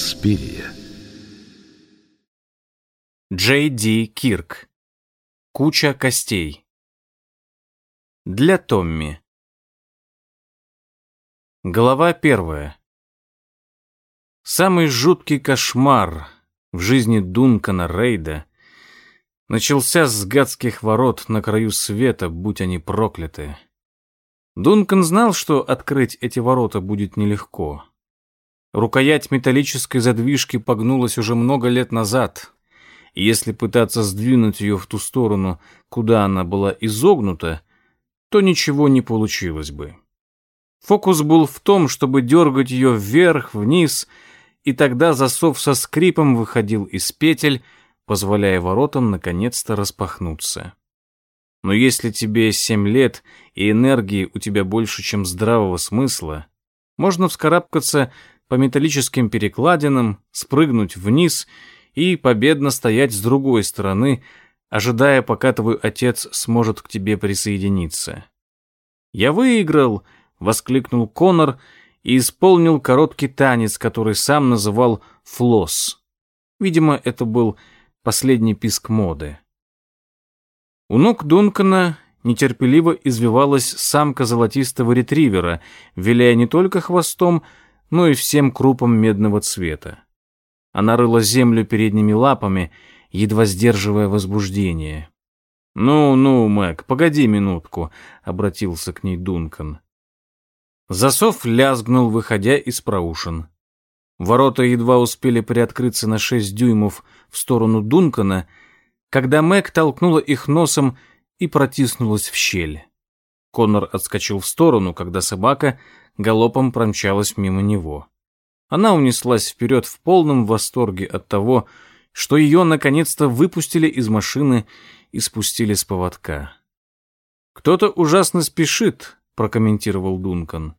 Инспирия. Джей Ди Кирк. Куча костей. Для Томми. Глава первая. Самый жуткий кошмар в жизни Дункана Рейда начался с гадских ворот на краю света, будь они прокляты. Дункан знал, что открыть эти ворота будет нелегко. Рукоять металлической задвижки погнулась уже много лет назад, если пытаться сдвинуть ее в ту сторону, куда она была изогнута, то ничего не получилось бы. Фокус был в том, чтобы дергать ее вверх, вниз, и тогда засов со скрипом выходил из петель, позволяя воротам наконец-то распахнуться. Но если тебе семь лет и энергии у тебя больше, чем здравого смысла, можно вскарабкаться по металлическим перекладинам, спрыгнуть вниз и победно стоять с другой стороны, ожидая, пока твой отец сможет к тебе присоединиться. «Я выиграл!» — воскликнул Конор и исполнил короткий танец, который сам называл «флосс». Видимо, это был последний писк моды. У ног Дункана нетерпеливо извивалась самка золотистого ретривера, виляя не только хвостом, но и всем крупом медного цвета. Она рыла землю передними лапами, едва сдерживая возбуждение. «Ну-ну, Мэг, погоди минутку», — обратился к ней Дункан. Засов лязгнул, выходя из проушин. Ворота едва успели приоткрыться на шесть дюймов в сторону Дункана, когда Мэг толкнула их носом и протиснулась в щель. Коннор отскочил в сторону, когда собака галопом промчалась мимо него. Она унеслась вперед в полном восторге от того, что ее наконец-то выпустили из машины и спустили с поводка. «Кто-то ужасно спешит», — прокомментировал Дункан.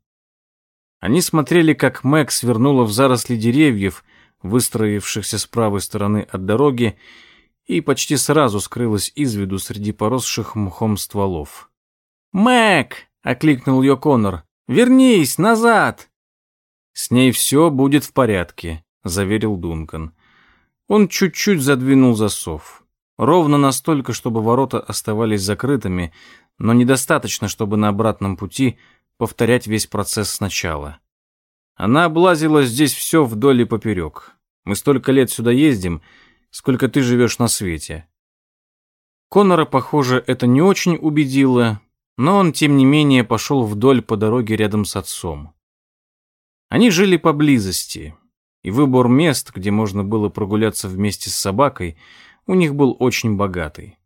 Они смотрели, как Мэг свернула в заросли деревьев, выстроившихся с правой стороны от дороги, и почти сразу скрылась из виду среди поросших мхом стволов. «Мэг!» — окликнул ее Конор. «Вернись, назад!» «С ней все будет в порядке», — заверил Дункан. Он чуть-чуть задвинул засов. Ровно настолько, чтобы ворота оставались закрытыми, но недостаточно, чтобы на обратном пути повторять весь процесс сначала. Она облазила здесь все вдоль и поперек. Мы столько лет сюда ездим, сколько ты живешь на свете. Конора, похоже, это не очень убедило, но он, тем не менее, пошел вдоль по дороге рядом с отцом. Они жили поблизости, и выбор мест, где можно было прогуляться вместе с собакой, у них был очень богатый.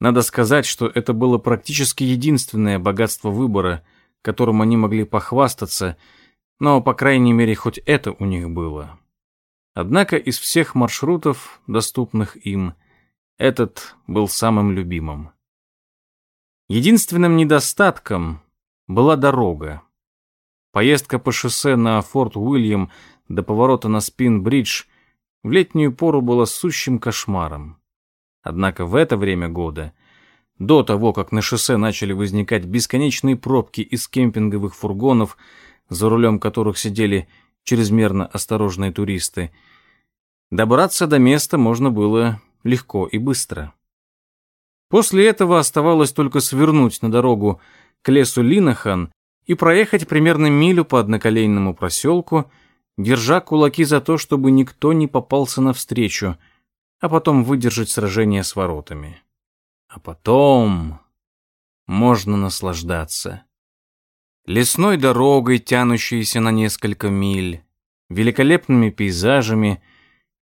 Надо сказать, что это было практически единственное богатство выбора, которым они могли похвастаться, но, по крайней мере, хоть это у них было. Однако из всех маршрутов, доступных им, этот был самым любимым. Единственным недостатком была дорога. Поездка по шоссе на Форт Уильям до поворота на Спин-Бридж в летнюю пору была сущим кошмаром. Однако в это время года, до того, как на шоссе начали возникать бесконечные пробки из кемпинговых фургонов, за рулем которых сидели чрезмерно осторожные туристы, добраться до места можно было легко и быстро. После этого оставалось только свернуть на дорогу к лесу Линахан и проехать примерно милю по одноколейному проселку, держа кулаки за то, чтобы никто не попался навстречу, а потом выдержать сражение с воротами. А потом можно наслаждаться. Лесной дорогой, тянущейся на несколько миль, великолепными пейзажами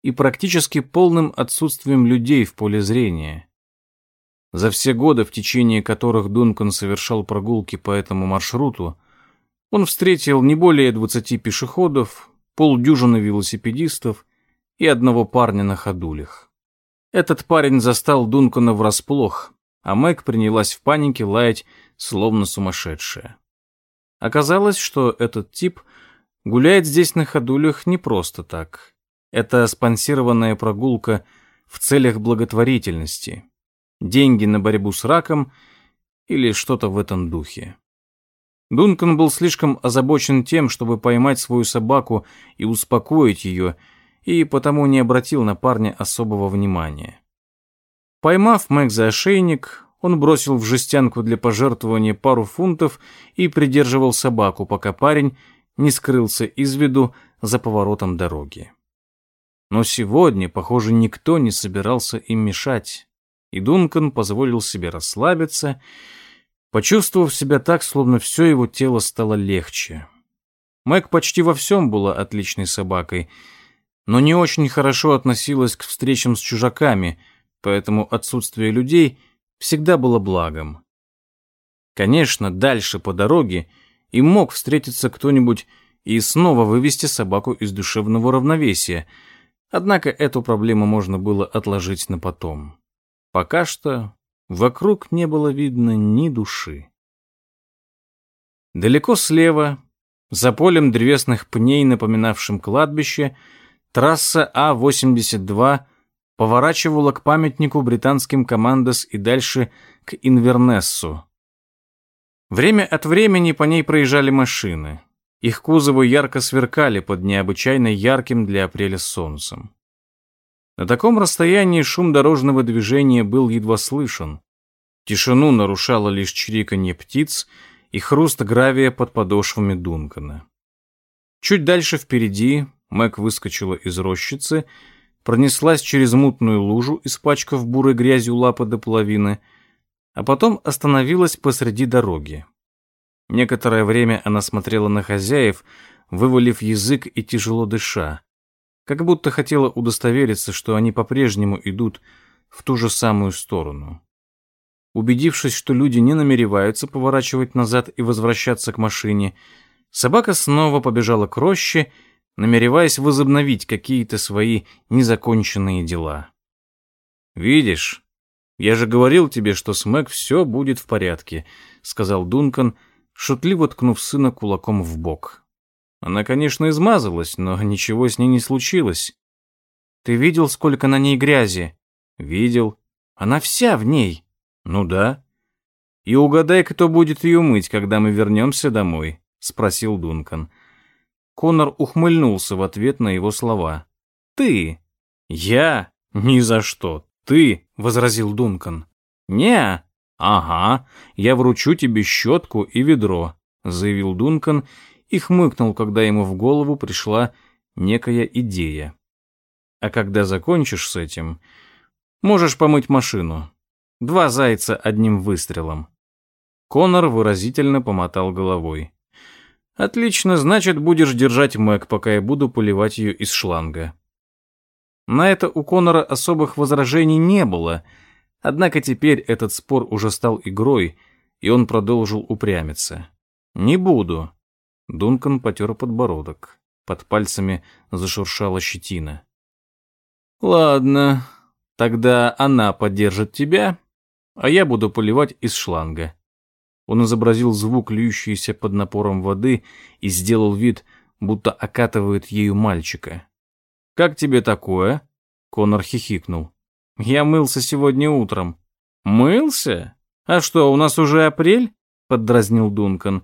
и практически полным отсутствием людей в поле зрения. За все годы, в течение которых Дункан совершал прогулки по этому маршруту, он встретил не более 20 пешеходов, полдюжины велосипедистов и одного парня на ходулях. Этот парень застал Дункана врасплох, а Мэг принялась в панике лаять, словно сумасшедшая. Оказалось, что этот тип гуляет здесь на ходулях не просто так. Это спонсированная прогулка в целях благотворительности деньги на борьбу с раком или что-то в этом духе. Дункан был слишком озабочен тем, чтобы поймать свою собаку и успокоить ее, и потому не обратил на парня особого внимания. Поймав Мэг за ошейник, он бросил в жестянку для пожертвования пару фунтов и придерживал собаку, пока парень не скрылся из виду за поворотом дороги. Но сегодня, похоже, никто не собирался им мешать, и Дункан позволил себе расслабиться, почувствовав себя так, словно все его тело стало легче. Мэг почти во всем была отличной собакой, но не очень хорошо относилась к встречам с чужаками — поэтому отсутствие людей всегда было благом. Конечно, дальше по дороге и мог встретиться кто-нибудь и снова вывести собаку из душевного равновесия, однако эту проблему можно было отложить на потом. Пока что вокруг не было видно ни души. Далеко слева, за полем древесных пней, напоминавшим кладбище, трасса А-82 поворачивала к памятнику британским командос и дальше к Инвернессу. Время от времени по ней проезжали машины. Их кузовы ярко сверкали под необычайно ярким для апреля солнцем. На таком расстоянии шум дорожного движения был едва слышен. Тишину нарушало лишь чириканье птиц и хруст гравия под подошвами Дункана. Чуть дальше впереди Мэг выскочила из рощицы пронеслась через мутную лужу, испачкав бурой грязью лапы до половины, а потом остановилась посреди дороги. Некоторое время она смотрела на хозяев, вывалив язык и тяжело дыша, как будто хотела удостовериться, что они по-прежнему идут в ту же самую сторону. Убедившись, что люди не намереваются поворачивать назад и возвращаться к машине, собака снова побежала к роще намереваясь возобновить какие-то свои незаконченные дела. «Видишь, я же говорил тебе, что с Мэг все будет в порядке», — сказал Дункан, шутливо ткнув сына кулаком в бок. Она, конечно, измазалась, но ничего с ней не случилось. «Ты видел, сколько на ней грязи?» «Видел. Она вся в ней». «Ну да». «И угадай, кто будет ее мыть, когда мы вернемся домой», — спросил Дункан. Конор ухмыльнулся в ответ на его слова. «Ты!» «Я? Ни за что! Ты!» — возразил Дункан. «Не, ага, я вручу тебе щетку и ведро», — заявил Дункан и хмыкнул, когда ему в голову пришла некая идея. «А когда закончишь с этим, можешь помыть машину. Два зайца одним выстрелом». Конор выразительно помотал головой. Отлично, значит, будешь держать Мэг, пока я буду поливать ее из шланга. На это у Конора особых возражений не было, однако теперь этот спор уже стал игрой, и он продолжил упрямиться. «Не буду». Дункан потер подбородок. Под пальцами зашуршала щетина. «Ладно, тогда она поддержит тебя, а я буду поливать из шланга. Он изобразил звук, льющийся под напором воды, и сделал вид, будто окатывает ею мальчика. «Как тебе такое?» Конор хихикнул. «Я мылся сегодня утром». «Мылся? А что, у нас уже апрель?» Поддразнил Дункан.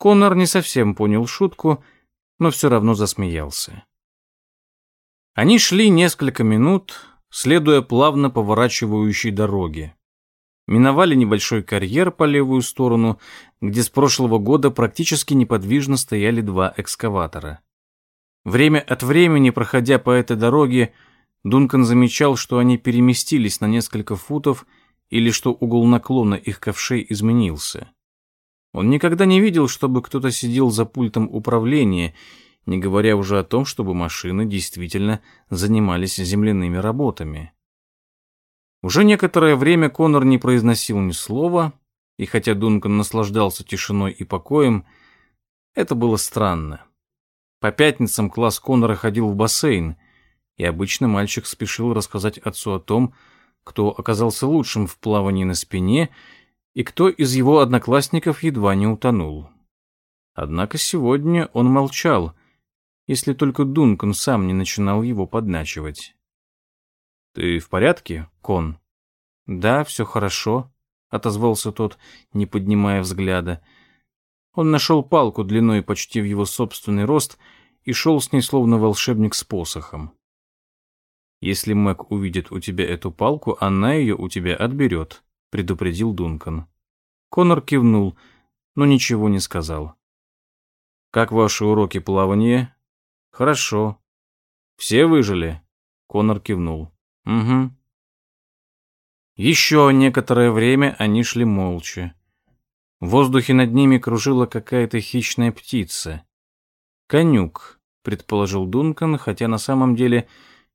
Конор не совсем понял шутку, но все равно засмеялся. Они шли несколько минут, следуя плавно поворачивающей дороге миновали небольшой карьер по левую сторону, где с прошлого года практически неподвижно стояли два экскаватора. Время от времени, проходя по этой дороге, Дункан замечал, что они переместились на несколько футов или что угол наклона их ковшей изменился. Он никогда не видел, чтобы кто-то сидел за пультом управления, не говоря уже о том, чтобы машины действительно занимались земляными работами. Уже некоторое время Конор не произносил ни слова, и хотя Дункан наслаждался тишиной и покоем, это было странно. По пятницам класс Конора ходил в бассейн, и обычно мальчик спешил рассказать отцу о том, кто оказался лучшим в плавании на спине и кто из его одноклассников едва не утонул. Однако сегодня он молчал, если только Дункан сам не начинал его подначивать. «Ты в порядке, Кон?» «Да, все хорошо», — отозвался тот, не поднимая взгляда. Он нашел палку длиной почти в его собственный рост и шел с ней словно волшебник с посохом. «Если Мэг увидит у тебя эту палку, она ее у тебя отберет», — предупредил Дункан. Конор кивнул, но ничего не сказал. «Как ваши уроки плавания?» «Хорошо». «Все выжили?» Конор кивнул. «Угу». Еще некоторое время они шли молча. В воздухе над ними кружила какая-то хищная птица. «Конюк», — предположил Дункан, хотя на самом деле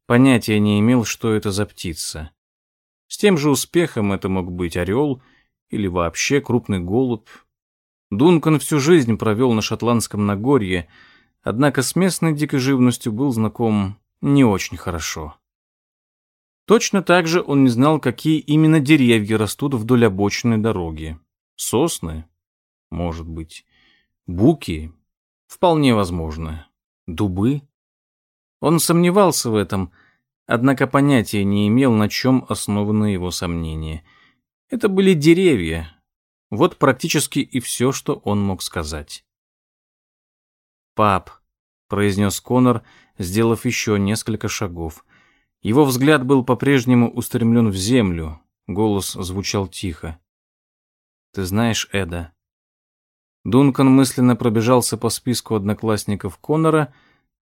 понятия не имел, что это за птица. С тем же успехом это мог быть орел или вообще крупный голубь. Дункан всю жизнь провел на шотландском Нагорье, однако с местной дикой живностью был знаком не очень хорошо. Точно так же он не знал, какие именно деревья растут вдоль обочины дороги. Сосны? Может быть. Буки? Вполне возможно. Дубы? Он сомневался в этом, однако понятия не имел, на чем основаны его сомнения. Это были деревья. Вот практически и все, что он мог сказать. «Пап», — произнес Конор, сделав еще несколько шагов. Его взгляд был по-прежнему устремлен в землю, голос звучал тихо. Ты знаешь Эда?» Дункан мысленно пробежался по списку одноклассников Конора,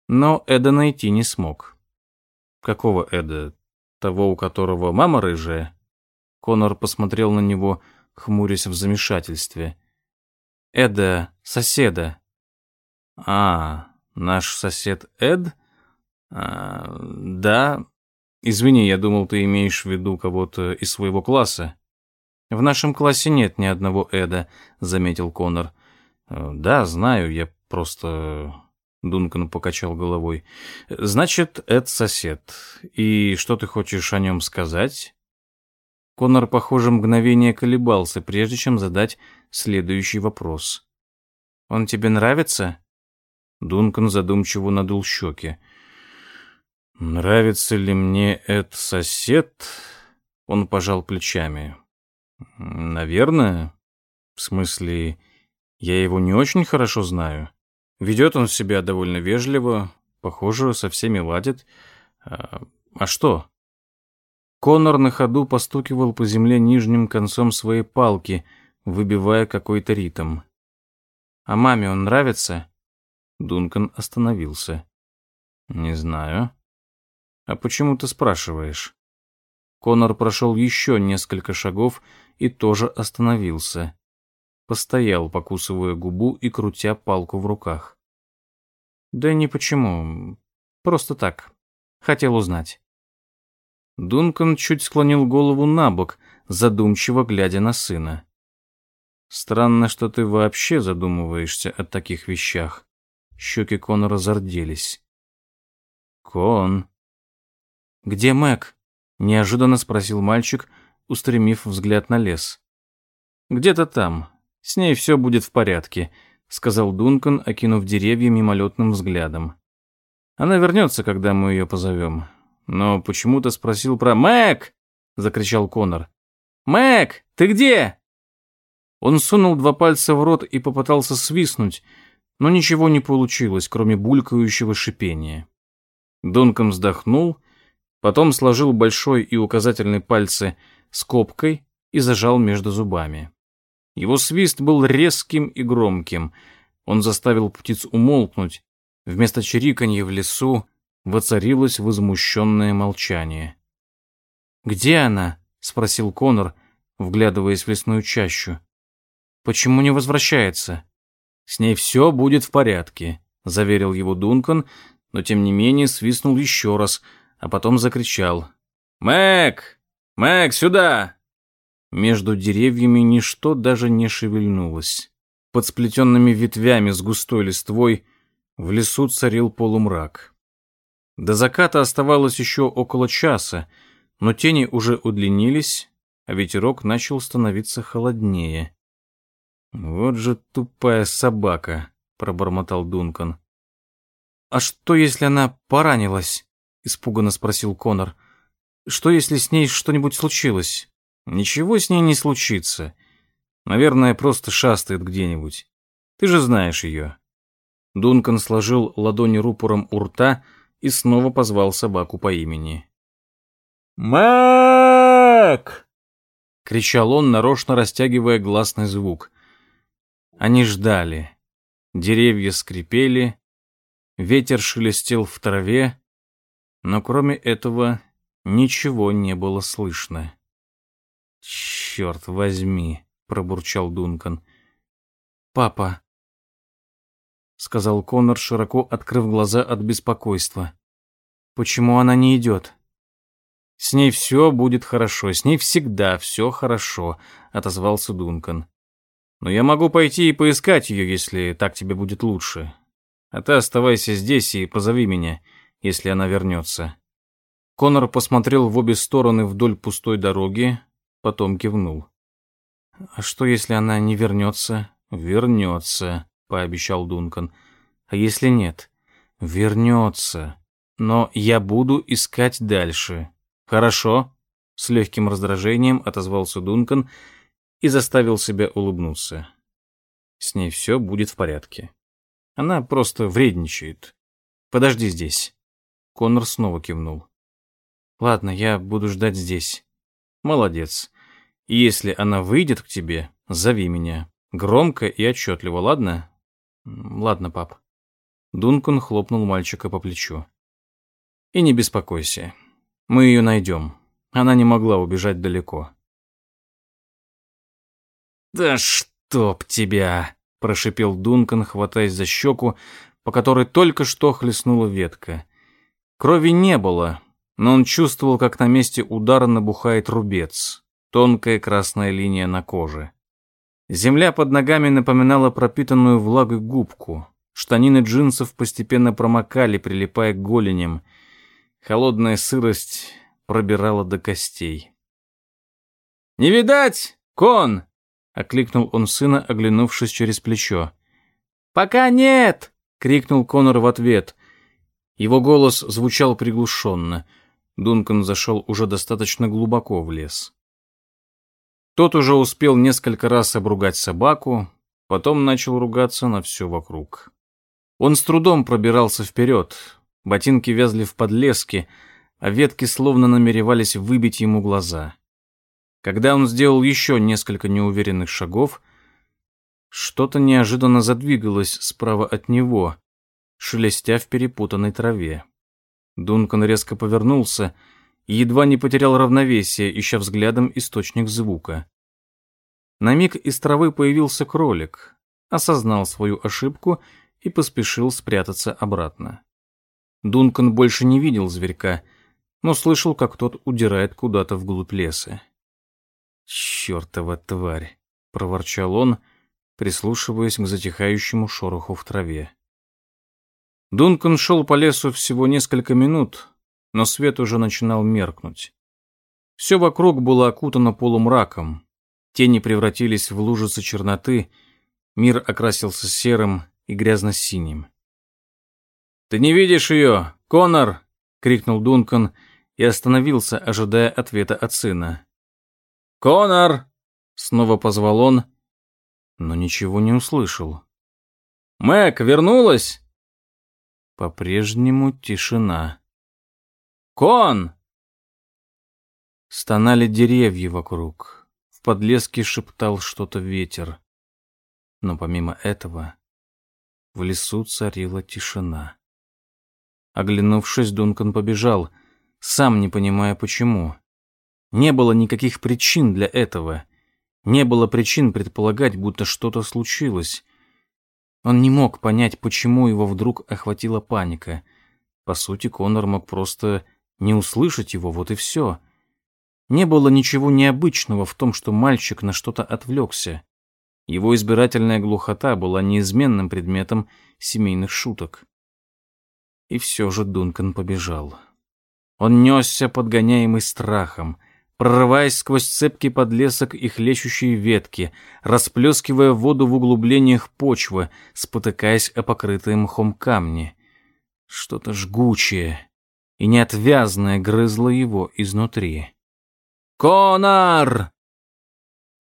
но Эда найти не смог. «Какого Эда? Того, у которого мама рыжая?» Конор посмотрел на него, хмурясь в замешательстве. «Эда, соседа». «А, наш сосед Эд?» а, «Да. Извини, я думал, ты имеешь в виду кого-то из своего класса». «В нашем классе нет ни одного Эда», — заметил Конор. «Э, «Да, знаю, я просто...» Дункан покачал головой. «Значит, Эд сосед. И что ты хочешь о нем сказать?» Конор, похоже, мгновение колебался, прежде чем задать следующий вопрос. «Он тебе нравится?» Дункан задумчиво надул щеки. «Нравится ли мне Эд сосед?» Он пожал плечами. Наверное. В смысле, я его не очень хорошо знаю. Ведет он себя довольно вежливо, похоже, со всеми ладит. А, а что? Конор на ходу постукивал по земле нижним концом своей палки, выбивая какой-то ритм. «А маме он нравится?» Дункан остановился. «Не знаю». «А почему ты спрашиваешь?» Конор прошел еще несколько шагов и тоже остановился. Постоял, покусывая губу и крутя палку в руках. «Да не почему. Просто так. Хотел узнать». Дункан чуть склонил голову на бок, задумчиво глядя на сына. «Странно, что ты вообще задумываешься о таких вещах». Щеки Конора зарделись. «Кон». «Где Мэг?» Неожиданно спросил мальчик, устремив взгляд на лес. «Где-то там. С ней все будет в порядке», — сказал Дункан, окинув деревья мимолетным взглядом. «Она вернется, когда мы ее позовем. Но почему-то спросил про Мэг!» — закричал Конор. «Мэг, ты где?» Он сунул два пальца в рот и попытался свистнуть, но ничего не получилось, кроме булькающего шипения. Дункан вздохнул Потом сложил большой и указательный пальцы скобкой и зажал между зубами. Его свист был резким и громким. Он заставил птиц умолкнуть. Вместо чириканья в лесу воцарилось возмущенное молчание. «Где она?» — спросил Конор, вглядываясь в лесную чащу. «Почему не возвращается?» «С ней все будет в порядке», — заверил его Дункан, но тем не менее свистнул еще раз — а потом закричал. «Мэг! Мэг, сюда!» Между деревьями ничто даже не шевельнулось. Под сплетенными ветвями с густой листвой в лесу царил полумрак. До заката оставалось еще около часа, но тени уже удлинились, а ветерок начал становиться холоднее. «Вот же тупая собака», — пробормотал Дункан. «А что, если она поранилась?» — испуганно спросил Конор. «Что, если с ней что-нибудь случилось?» «Ничего с ней не случится. Наверное, просто шастает где-нибудь. Ты же знаешь ее». Дункан сложил ладони рупором у рта и снова позвал собаку по имени. «Мак!» — кричал он, нарочно растягивая гласный звук. Они ждали. Деревья скрипели, ветер шелестел в траве, но кроме этого ничего не было слышно. «Черт возьми!» — пробурчал Дункан. «Папа!» — сказал Коннор, широко открыв глаза от беспокойства. «Почему она не идет?» «С ней все будет хорошо, с ней всегда все хорошо», — отозвался Дункан. «Но я могу пойти и поискать ее, если так тебе будет лучше. А ты оставайся здесь и позови меня, если она вернется». Конор посмотрел в обе стороны вдоль пустой дороги, потом кивнул. «А что, если она не вернется?» «Вернется», — пообещал Дункан. «А если нет?» «Вернется. Но я буду искать дальше. «Хорошо», — с легким раздражением отозвался Дункан и заставил себя улыбнуться. С ней все будет в порядке. Она просто вредничает. Подожди здесь. Коннор снова кивнул. Ладно, я буду ждать здесь. Молодец. И если она выйдет к тебе, зови меня. Громко и отчетливо, ладно? Ладно, пап. Дункан хлопнул мальчика по плечу. И не беспокойся. Мы ее найдем. Она не могла убежать далеко. «Да чтоб тебя!» — прошипел Дункан, хватаясь за щеку, по которой только что хлестнула ветка. Крови не было, но он чувствовал, как на месте удара набухает рубец, тонкая красная линия на коже. Земля под ногами напоминала пропитанную влагой губку. Штанины джинсов постепенно промокали, прилипая к голеням — Холодная сырость пробирала до костей. «Не видать, кон!» — окликнул он сына, оглянувшись через плечо. «Пока нет!» — крикнул Конор в ответ. Его голос звучал приглушенно. Дункан зашел уже достаточно глубоко в лес. Тот уже успел несколько раз обругать собаку, потом начал ругаться на все вокруг. Он с трудом пробирался вперед, Ботинки вязли в подлеске, а ветки словно намеревались выбить ему глаза. Когда он сделал еще несколько неуверенных шагов, что-то неожиданно задвигалось справа от него, шелестя в перепутанной траве. Дункан резко повернулся и едва не потерял равновесие, ища взглядом источник звука. На миг из травы появился кролик, осознал свою ошибку и поспешил спрятаться обратно. Дункан больше не видел зверька, но слышал, как тот удирает куда-то вглубь леса. «Чёртова тварь!» — проворчал он, прислушиваясь к затихающему шороху в траве. Дункан шел по лесу всего несколько минут, но свет уже начинал меркнуть. Все вокруг было окутано полумраком, тени превратились в лужицы черноты, мир окрасился серым и грязно-синим. «Ты не видишь ее, Конор!» — крикнул Дункан и остановился, ожидая ответа от сына. «Конор!» — снова позвал он, но ничего не услышал. «Мэг вернулась?» По-прежнему тишина. «Кон!» Стонали деревья вокруг. В подлеске шептал что-то ветер. Но помимо этого в лесу царила тишина. Оглянувшись, Дункан побежал, сам не понимая почему. Не было никаких причин для этого. Не было причин предполагать, будто что-то случилось. Он не мог понять, почему его вдруг охватила паника. По сути, Конор мог просто не услышать его, вот и все. Не было ничего необычного в том, что мальчик на что-то отвлекся. Его избирательная глухота была неизменным предметом семейных шуток. И все же Дункан побежал. Он несся, подгоняемый страхом, прорываясь сквозь цепкий подлесок и хлещущие ветки, расплескивая воду в углублениях почвы, спотыкаясь о покрытые мхом камни. Что-то жгучее и неотвязное грызло его изнутри. «Конар!»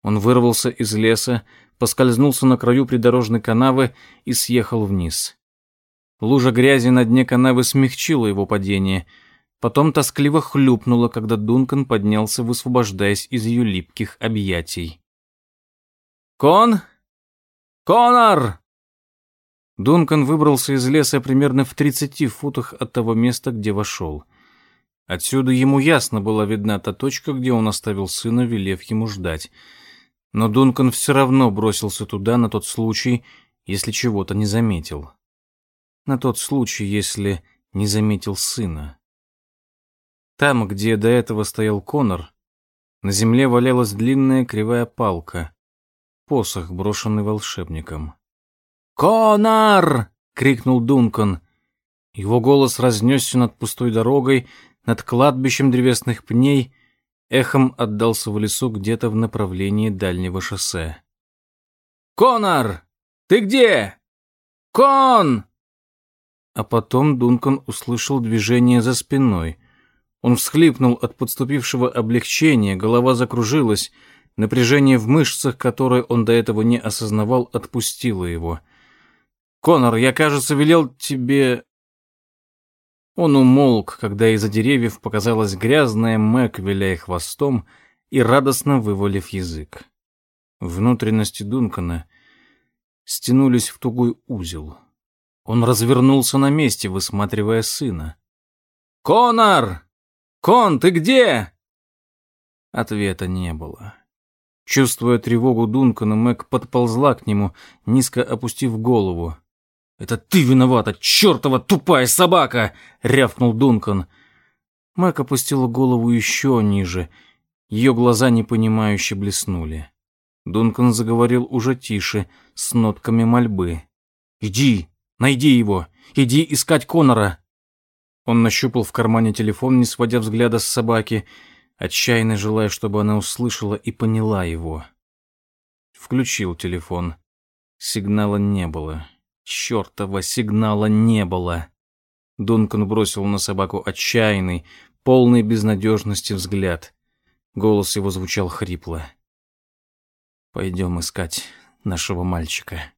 Он вырвался из леса, поскользнулся на краю придорожной канавы и съехал вниз. Лужа грязи на дне канавы смягчила его падение, потом тоскливо хлюпнула, когда Дункан поднялся, высвобождаясь из ее липких объятий. «Кон? Конор!» Дункан выбрался из леса примерно в тридцати футах от того места, где вошел. Отсюда ему ясно была видна та точка, где он оставил сына, велев ему ждать. Но Дункан все равно бросился туда на тот случай, если чего-то не заметил. На тот случай, если не заметил сына. Там, где до этого стоял Конор, на земле валялась длинная кривая палка, посох, брошенный волшебником. «Конор!» — крикнул Дункан. Его голос разнесся над пустой дорогой, над кладбищем древесных пней, эхом отдался в лесу где-то в направлении дальнего шоссе. «Конор! Ты где? Кон!» А потом Дункан услышал движение за спиной. Он всхлипнул от подступившего облегчения, голова закружилась, напряжение в мышцах, которое он до этого не осознавал, отпустило его. «Конор, я, кажется, велел тебе...» Он умолк, когда из-за деревьев показалась грязная Мэг, виляя хвостом и радостно вывалив язык. Внутренности Дункана стянулись в тугой узел. Он развернулся на месте, высматривая сына. «Конор! Кон, ты где?» Ответа не было. Чувствуя тревогу Дункана, Мэг подползла к нему, низко опустив голову. «Это ты виновата, чертова тупая собака!» — рявкнул Дункан. Мэг опустила голову еще ниже. Ее глаза непонимающе блеснули. Дункан заговорил уже тише, с нотками мольбы. «Иди, найди его! Иди искать Конора!» Он нащупал в кармане телефон, не сводя взгляда с собаки, отчаянно желая, чтобы она услышала и поняла его. Включил телефон. Сигнала не было. Чёртова сигнала не было. Дункан бросил на собаку отчаянный, полный безнадежности взгляд. Голос его звучал хрипло. «Пойдем искать нашего мальчика».